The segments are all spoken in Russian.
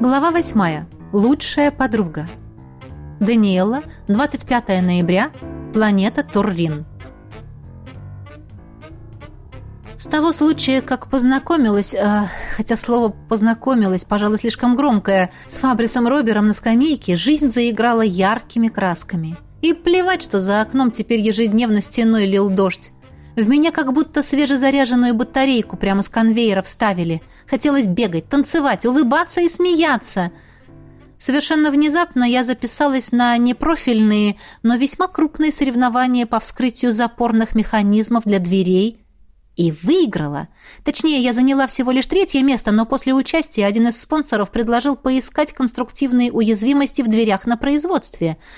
Глава 8. Лучшая подруга. Даниэла, 25 ноября, планета Туррин. С того случая, как познакомилась, э, хотя слово «познакомилась», пожалуй, слишком громкое, с Фабрисом Робером на скамейке, жизнь заиграла яркими красками. И плевать, что за окном теперь ежедневно стеной лил дождь. В меня как будто свежезаряженную батарейку прямо с конвейера вставили. Хотелось бегать, танцевать, улыбаться и смеяться. Совершенно внезапно я записалась на непрофильные, но весьма крупные соревнования по вскрытию запорных механизмов для дверей и выиграла. Точнее, я заняла всего лишь третье место, но после участия один из спонсоров предложил поискать конструктивные уязвимости в дверях на производстве –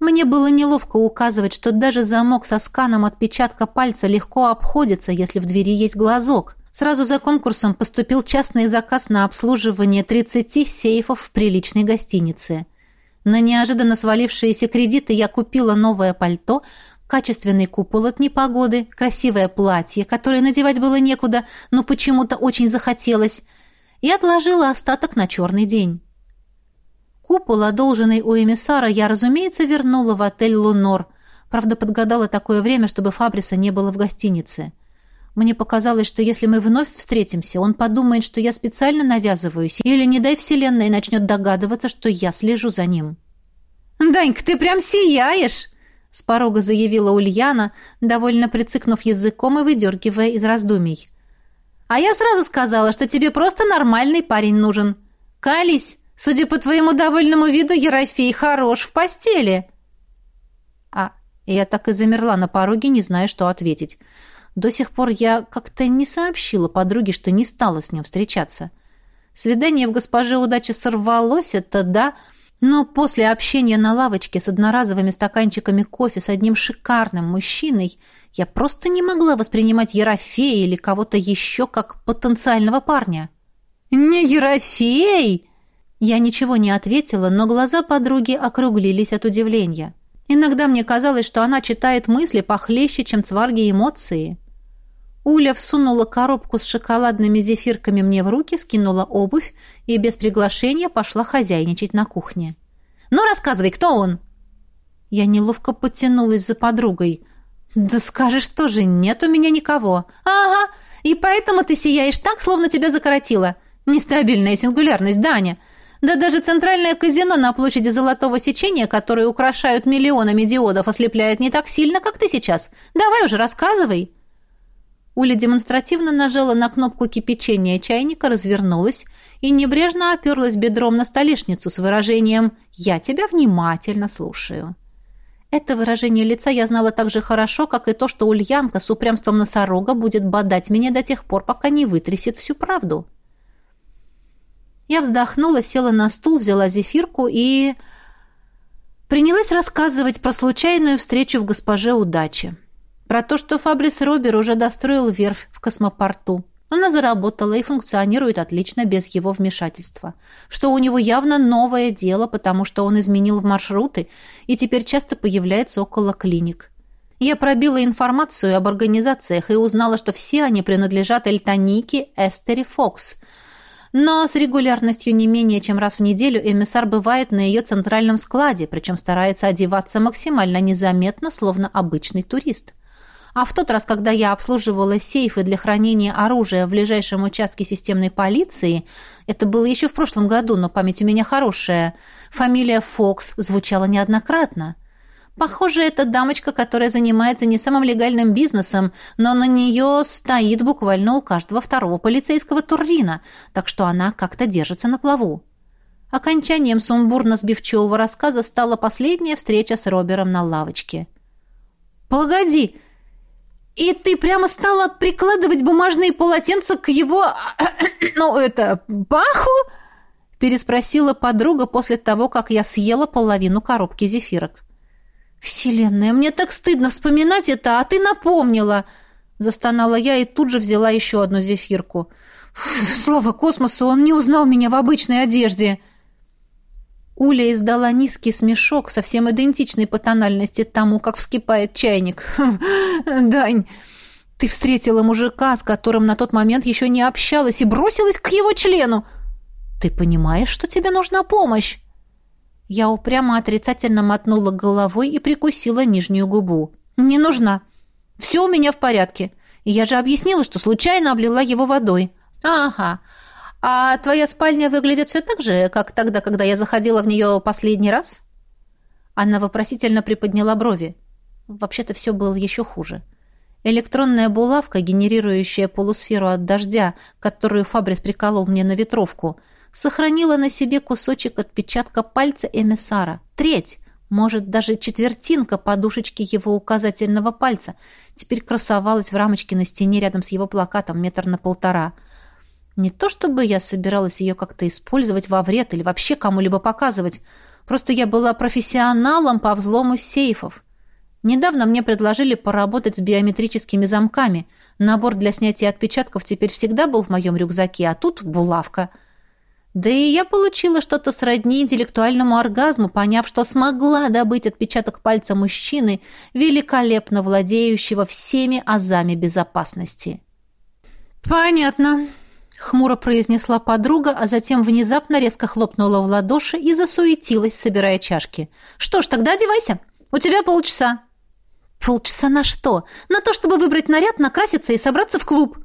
мне было неловко указывать, что даже замок со сканом отпечатка пальца легко обходится, если в двери есть глазок. Сразу за конкурсом поступил частный заказ на обслуживание 30 сейфов в приличной гостинице. На неожиданно свалившиеся кредиты я купила новое пальто, качественный купол от непогоды, красивое платье, которое надевать было некуда, но почему-то очень захотелось, и отложила остаток на черный день. Купол, одолженный у эмиссара, я, разумеется, вернула в отель «Лунор». Правда, подгадала такое время, чтобы Фабриса не было в гостинице. Мне показалось, что если мы вновь встретимся, он подумает, что я специально навязываюсь, или, не дай вселенной, начнет догадываться, что я слежу за ним. «Данька, ты прям сияешь!» — с порога заявила Ульяна, довольно прицикнув языком и выдергивая из раздумий. «А я сразу сказала, что тебе просто нормальный парень нужен. Кались, Судя по твоему довольному виду, Ерофей хорош в постели. А я так и замерла на пороге, не зная, что ответить. До сих пор я как-то не сообщила подруге, что не стала с ним встречаться. Свидание в госпоже удачи сорвалось, это да, но после общения на лавочке с одноразовыми стаканчиками кофе с одним шикарным мужчиной я просто не могла воспринимать Ерофея или кого-то еще как потенциального парня. «Не Ерофей!» Я ничего не ответила, но глаза подруги округлились от удивления. Иногда мне казалось, что она читает мысли похлеще, чем цварги эмоции. Уля всунула коробку с шоколадными зефирками мне в руки, скинула обувь и без приглашения пошла хозяйничать на кухне. «Ну, рассказывай, кто он?» Я неловко потянулась за подругой. «Да скажешь тоже, нет у меня никого». «Ага, и поэтому ты сияешь так, словно тебя закоротило. Нестабильная сингулярность, Даня. Да даже центральное казино на площади Золотого Сечения, которое украшают миллионами диодов, ослепляет не так сильно, как ты сейчас. Давай уже рассказывай». Уля демонстративно нажала на кнопку кипячения чайника, развернулась и небрежно оперлась бедром на столешницу с выражением «Я тебя внимательно слушаю». Это выражение лица я знала так же хорошо, как и то, что Ульянка с упрямством носорога будет бодать меня до тех пор, пока не вытрясет всю правду. Я вздохнула, села на стул, взяла зефирку и... Принялась рассказывать про случайную встречу в госпоже удачи. Про то, что Фабрис Робер уже достроил верфь в космопорту. Она заработала и функционирует отлично без его вмешательства. Что у него явно новое дело, потому что он изменил маршруты и теперь часто появляется около клиник. Я пробила информацию об организациях и узнала, что все они принадлежат Эльтонике Эстери Фокс – но с регулярностью не менее чем раз в неделю эмиссар бывает на ее центральном складе, причем старается одеваться максимально незаметно, словно обычный турист. А в тот раз, когда я обслуживала сейфы для хранения оружия в ближайшем участке системной полиции, это было еще в прошлом году, но память у меня хорошая, фамилия Фокс звучала неоднократно. Похоже, это дамочка, которая занимается не самым легальным бизнесом, но на нее стоит буквально у каждого второго полицейского туррина, так что она как-то держится на плаву. Окончанием сумбурно-сбивчивого рассказа стала последняя встреча с Робером на лавочке. «Погоди! И ты прямо стала прикладывать бумажные полотенца к его... ну, это... паху?» переспросила подруга после того, как я съела половину коробки зефирок. «Вселенная, мне так стыдно вспоминать это, а ты напомнила!» Застонала я и тут же взяла еще одну зефирку. «Слава космосу, он не узнал меня в обычной одежде!» Уля издала низкий смешок, совсем идентичный по тональности тому, как вскипает чайник. «Дань, ты встретила мужика, с которым на тот момент еще не общалась, и бросилась к его члену!» Ты понимаешь, что тебе нужна помощь?» Я упрямо отрицательно мотнула головой и прикусила нижнюю губу. «Не нужна. Все у меня в порядке. Я же объяснила, что случайно облила его водой». «Ага. А твоя спальня выглядит все так же, как тогда, когда я заходила в нее последний раз?» Она вопросительно приподняла брови. Вообще-то все было еще хуже. Электронная булавка, генерирующая полусферу от дождя, которую Фабрис приколол мне на ветровку — сохранила на себе кусочек отпечатка пальца эмиссара. Треть, может, даже четвертинка подушечки его указательного пальца, теперь красовалась в рамочке на стене рядом с его плакатом метр на полтора. Не то чтобы я собиралась ее как-то использовать во вред или вообще кому-либо показывать, просто я была профессионалом по взлому сейфов. Недавно мне предложили поработать с биометрическими замками. Набор для снятия отпечатков теперь всегда был в моем рюкзаке, а тут булавка — да и я получила что-то сродни интеллектуальному оргазму, поняв, что смогла добыть отпечаток пальца мужчины, великолепно владеющего всеми азами безопасности. «Понятно», — хмуро произнесла подруга, а затем внезапно резко хлопнула в ладоши и засуетилась, собирая чашки. «Что ж, тогда одевайся. У тебя полчаса». «Полчаса на что? На то, чтобы выбрать наряд, накраситься и собраться в клуб».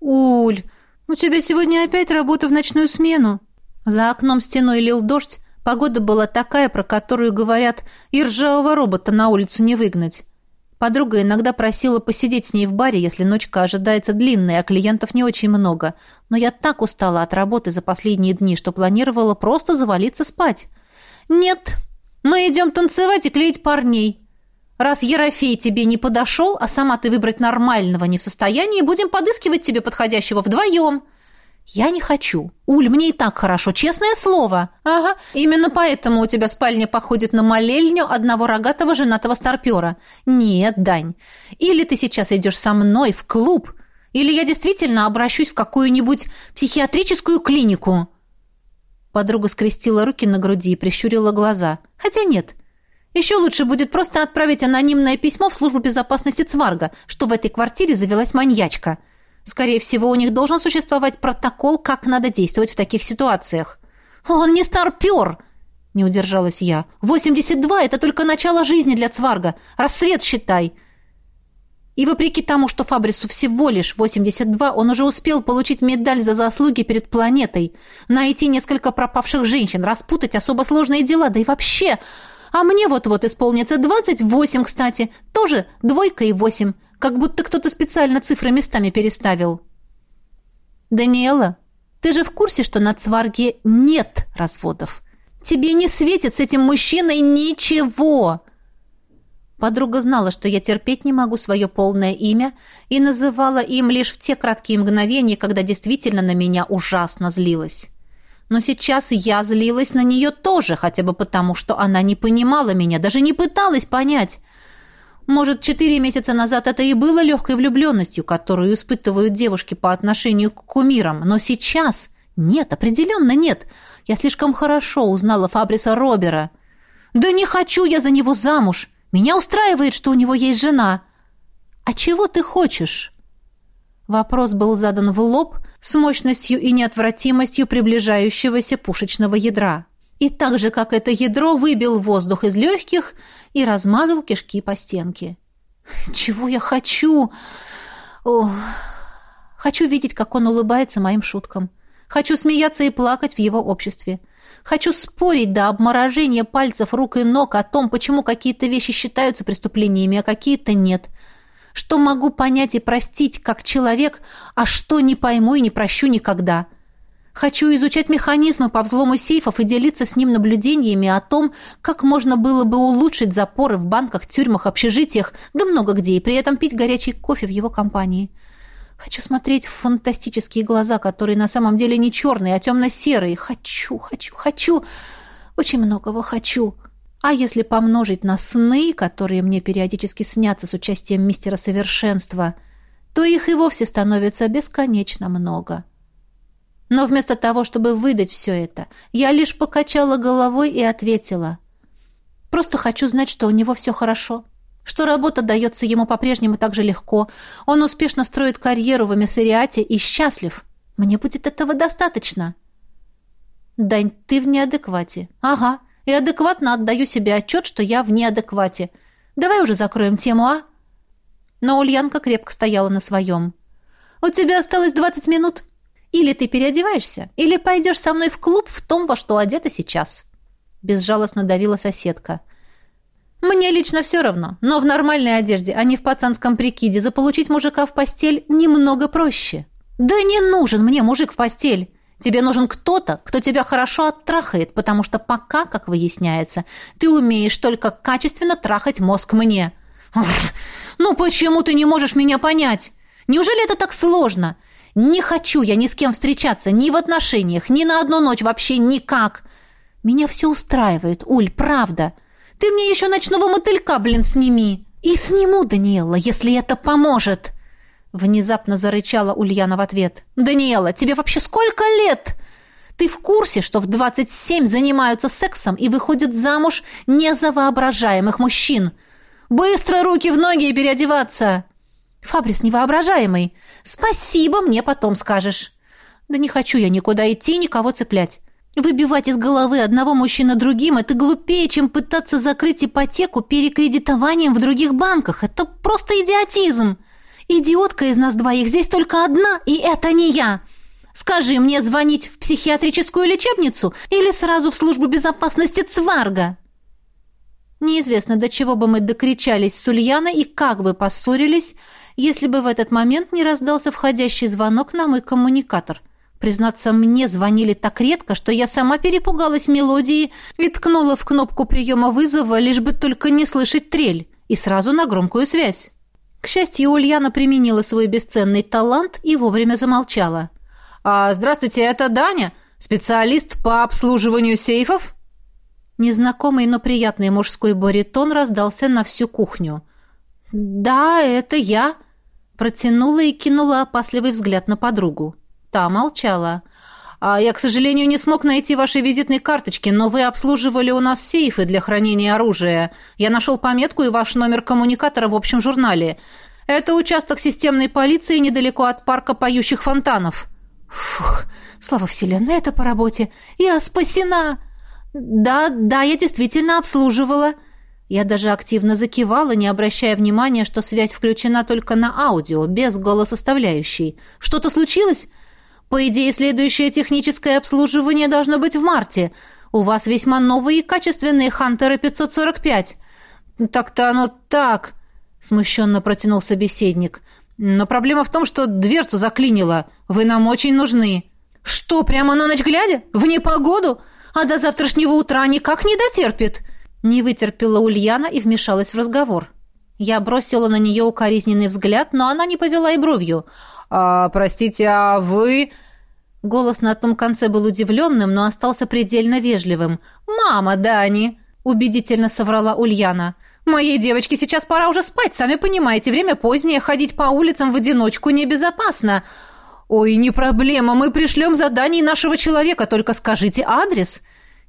«Уль, «У тебя сегодня опять работа в ночную смену». За окном стеной лил дождь, погода была такая, про которую говорят, и ржавого робота на улицу не выгнать. Подруга иногда просила посидеть с ней в баре, если ночка ожидается длинной, а клиентов не очень много. Но я так устала от работы за последние дни, что планировала просто завалиться спать. «Нет, мы идем танцевать и клеить парней. Раз Ерофей тебе не подошел, а сама ты выбрать нормального не в состоянии, будем подыскивать тебе подходящего вдвоем». «Я не хочу. Уль, мне и так хорошо, честное слово». «Ага, именно поэтому у тебя спальня походит на молельню одного рогатого женатого старпера». «Нет, Дань, или ты сейчас идешь со мной в клуб, или я действительно обращусь в какую-нибудь психиатрическую клинику». Подруга скрестила руки на груди и прищурила глаза. «Хотя нет, еще лучше будет просто отправить анонимное письмо в службу безопасности Цварга, что в этой квартире завелась маньячка. Скорее всего, у них должен существовать протокол, как надо действовать в таких ситуациях. Он не старпер, не удержалась я. 82 это только начало жизни для Цварга. Рассвет считай. И вопреки тому, что Фабрису всего лишь 82, он уже успел получить медаль за заслуги перед планетой, найти несколько пропавших женщин, распутать особо сложные дела, да и вообще а мне вот-вот исполнится двадцать восемь, кстати. Тоже двойка и восемь. Как будто кто-то специально цифры местами переставил. Даниэла, ты же в курсе, что на Цварге нет разводов? Тебе не светит с этим мужчиной ничего. Подруга знала, что я терпеть не могу свое полное имя и называла им лишь в те краткие мгновения, когда действительно на меня ужасно злилась. Но сейчас я злилась на нее тоже, хотя бы потому, что она не понимала меня, даже не пыталась понять. Может, четыре месяца назад это и было легкой влюбленностью, которую испытывают девушки по отношению к кумирам, но сейчас нет, определенно нет. Я слишком хорошо узнала Фабриса Робера. Да не хочу я за него замуж. Меня устраивает, что у него есть жена. А чего ты хочешь? Вопрос был задан в лоб с мощностью и неотвратимостью приближающегося пушечного ядра. И так же, как это ядро, выбил воздух из легких и размазал кишки по стенке. «Чего я хочу?» Ох, Хочу видеть, как он улыбается моим шуткам. Хочу смеяться и плакать в его обществе. Хочу спорить до обморожения пальцев рук и ног о том, почему какие-то вещи считаются преступлениями, а какие-то нет что могу понять и простить как человек, а что не пойму и не прощу никогда. Хочу изучать механизмы по взлому сейфов и делиться с ним наблюдениями о том, как можно было бы улучшить запоры в банках, тюрьмах, общежитиях, да много где, и при этом пить горячий кофе в его компании. Хочу смотреть в фантастические глаза, которые на самом деле не черные, а темно-серые. Хочу, хочу, хочу. Очень многого хочу. А если помножить на сны, которые мне периодически снятся с участием мистера Совершенства, то их и вовсе становится бесконечно много. Но вместо того, чтобы выдать все это, я лишь покачала головой и ответила. «Просто хочу знать, что у него все хорошо, что работа дается ему по-прежнему так же легко, он успешно строит карьеру в эмиссариате и счастлив. Мне будет этого достаточно». «Дань, ты в неадеквате». «Ага, и адекватно отдаю себе отчет, что я в неадеквате. Давай уже закроем тему, а?» Но Ульянка крепко стояла на своем. «У тебя осталось двадцать минут. Или ты переодеваешься, или пойдешь со мной в клуб в том, во что одета сейчас». Безжалостно давила соседка. «Мне лично все равно, но в нормальной одежде, а не в пацанском прикиде, заполучить мужика в постель немного проще». «Да не нужен мне мужик в постель. Тебе нужен кто-то, кто тебя хорошо оттрахает, потому что пока, как выясняется, ты умеешь только качественно трахать мозг мне». «Ну почему ты не можешь меня понять? Неужели это так сложно? Не хочу я ни с кем встречаться, ни в отношениях, ни на одну ночь, вообще никак. Меня все устраивает, Уль, правда. Ты мне еще ночного мотылька, блин, сними. И сниму, Даниэла, если это поможет». Внезапно зарычала Ульяна в ответ. «Даниэла, тебе вообще сколько лет? Ты в курсе, что в 27 занимаются сексом и выходят замуж не за воображаемых мужчин? Быстро руки в ноги и переодеваться!» «Фабрис невоображаемый. Спасибо, мне потом скажешь». «Да не хочу я никуда идти, никого цеплять. Выбивать из головы одного мужчину другим – это глупее, чем пытаться закрыть ипотеку перекредитованием в других банках. Это просто идиотизм!» Идиотка из нас двоих здесь только одна, и это не я. Скажи, мне звонить в психиатрическую лечебницу или сразу в службу безопасности Цварга?» Неизвестно, до чего бы мы докричались с Ульяной и как бы поссорились, если бы в этот момент не раздался входящий звонок на мой коммуникатор. Признаться, мне звонили так редко, что я сама перепугалась мелодии и ткнула в кнопку приема вызова, лишь бы только не слышать трель, и сразу на громкую связь. К счастью, Ульяна применила свой бесценный талант и вовремя замолчала. «А, здравствуйте, это Даня, специалист по обслуживанию сейфов?» Незнакомый, но приятный мужской баритон раздался на всю кухню. «Да, это я», — протянула и кинула опасливый взгляд на подругу. Та молчала. А я, к сожалению, не смог найти вашей визитной карточки, но вы обслуживали у нас сейфы для хранения оружия. Я нашел пометку и ваш номер коммуникатора в общем журнале. Это участок системной полиции недалеко от парка поющих фонтанов. Фух, слава вселенной, это по работе. Я спасена. Да, да, я действительно обслуживала. Я даже активно закивала, не обращая внимания, что связь включена только на аудио, без голосоставляющей. Что-то случилось? По идее, следующее техническое обслуживание должно быть в марте. У вас весьма новые и качественные Хантеры 545. Так-то оно так, смущенно протянул собеседник. Но проблема в том, что дверцу заклинило. Вы нам очень нужны. Что, прямо на ночь глядя? В непогоду? А до завтрашнего утра никак не дотерпит. Не вытерпела Ульяна и вмешалась в разговор. Я бросила на нее укоризненный взгляд, но она не повела и бровью. «А, простите, а вы...» Голос на том конце был удивленным, но остался предельно вежливым. «Мама Дани!» — убедительно соврала Ульяна. «Моей девочке сейчас пора уже спать, сами понимаете, время позднее, ходить по улицам в одиночку небезопасно. Ой, не проблема, мы пришлем задание нашего человека, только скажите адрес».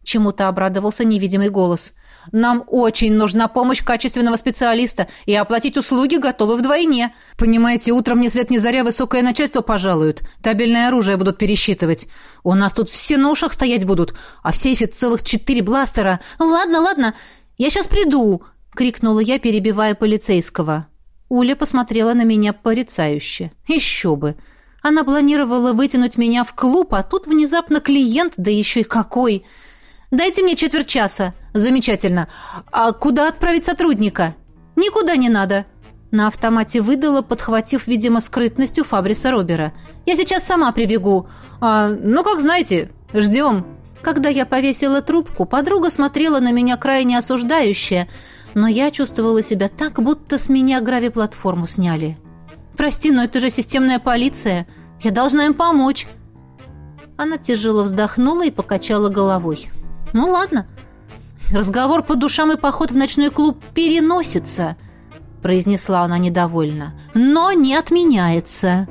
Чему-то обрадовался невидимый голос. Нам очень нужна помощь качественного специалиста, и оплатить услуги готовы вдвойне. Понимаете, утром мне свет не заря высокое начальство пожалуют. Табельное оружие будут пересчитывать. У нас тут все на ушах стоять будут, а в сейфе целых четыре бластера. Ладно, ладно, я сейчас приду, крикнула я, перебивая полицейского. Уля посмотрела на меня порицающе. Еще бы. Она планировала вытянуть меня в клуб, а тут внезапно клиент, да еще и какой. Дайте мне четверть часа. Замечательно. А куда отправить сотрудника? Никуда не надо. На автомате выдала, подхватив, видимо, скрытностью Фабриса Робера. Я сейчас сама прибегу. А, ну, как знаете, ждем. Когда я повесила трубку, подруга смотрела на меня крайне осуждающе, но я чувствовала себя так, будто с меня гравиплатформу сняли. «Прости, но это же системная полиция. Я должна им помочь». Она тяжело вздохнула и покачала головой. «Ну ладно, разговор по душам и поход в ночной клуб переносится», произнесла она недовольно, «но не отменяется».